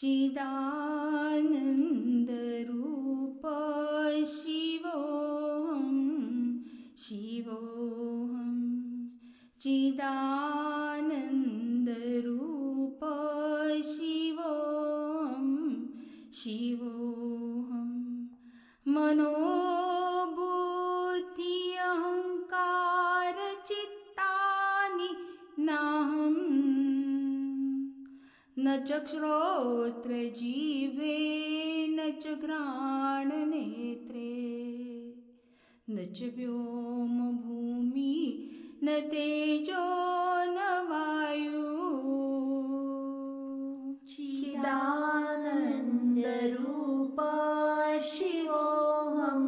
चिदानन्दरूप शिवोऽहं शिवोऽहं चिदानन्दरूप शिवोऽहं शिवोऽहं च श्रोत्रजीवे न च घ्राणनेत्रे। न च व्योमभूमि न तेजो न वायु। चिदानन्दरूप शिवोऽहं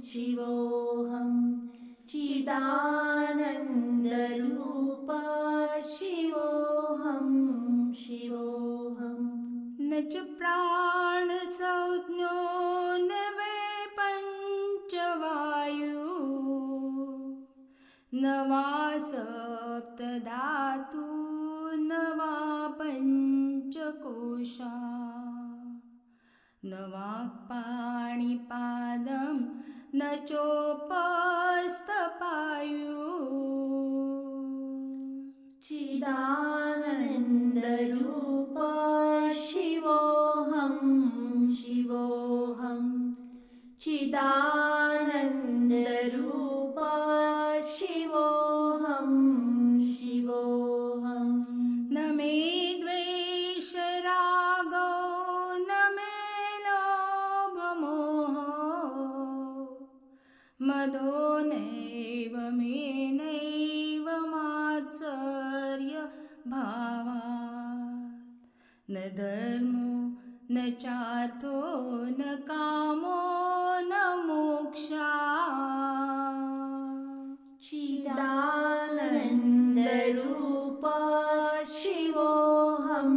शिवोऽहं चिदानन्दरूप न वा सप्तधातु न वा पञ्चकोशा न वाक्पाणिपादं न चोपस्तपायु चिदानन्दरूप शिवोऽहं। शिवोऽहं चिदानन्दरूप मदो नैव मे नैव मात्सर्यभावात् न धर्मो न चार्थो न कामो न मोक्षा। चिदानन्दरूप शिवोऽहं।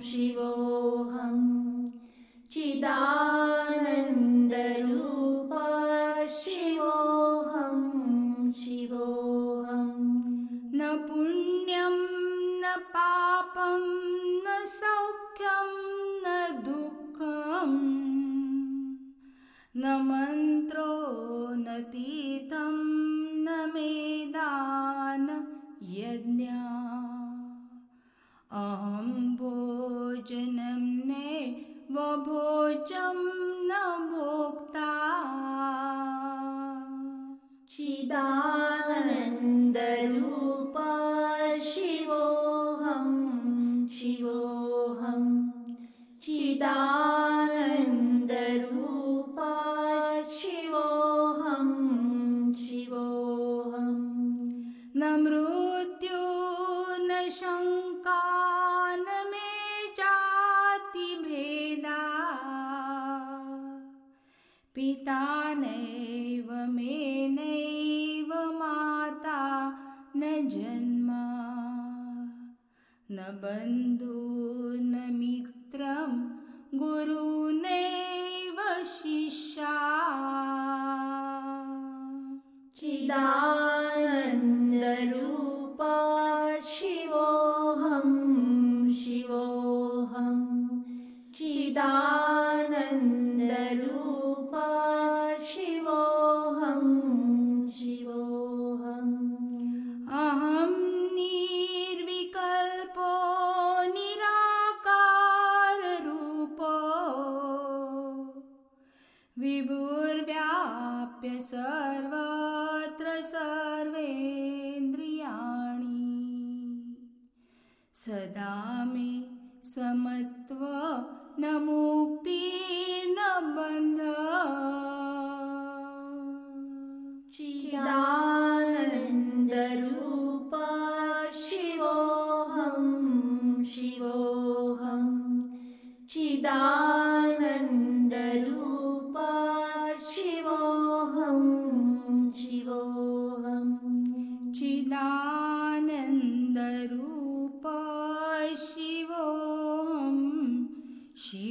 शिवोऽहं चिदानन्दरूप पापं न सौख्यं न दुःखम् न मन्त्रो न तीर्थं न मेदान यज्ञा। अहं भोजनं नैव भोजं न भोक्ता। चिदानन्दरूप पिता नैव मे नैव माता न जन्म। न बन्धु न मित्रं गुरुनैव शिष्या। चिदानन्दरूप अहं निर्विकल्पो निराकाररूपो। विभुर्व्याप्य सर्वत्र सर्वेन्द्रियाणि। सदा मे समत्व न मुक्तिर्न बन्ध चिदानन्दरूप शिवोऽहं। शिवोऽहम् चिदानन्दरूप शिवोऽहं शिवोऽहं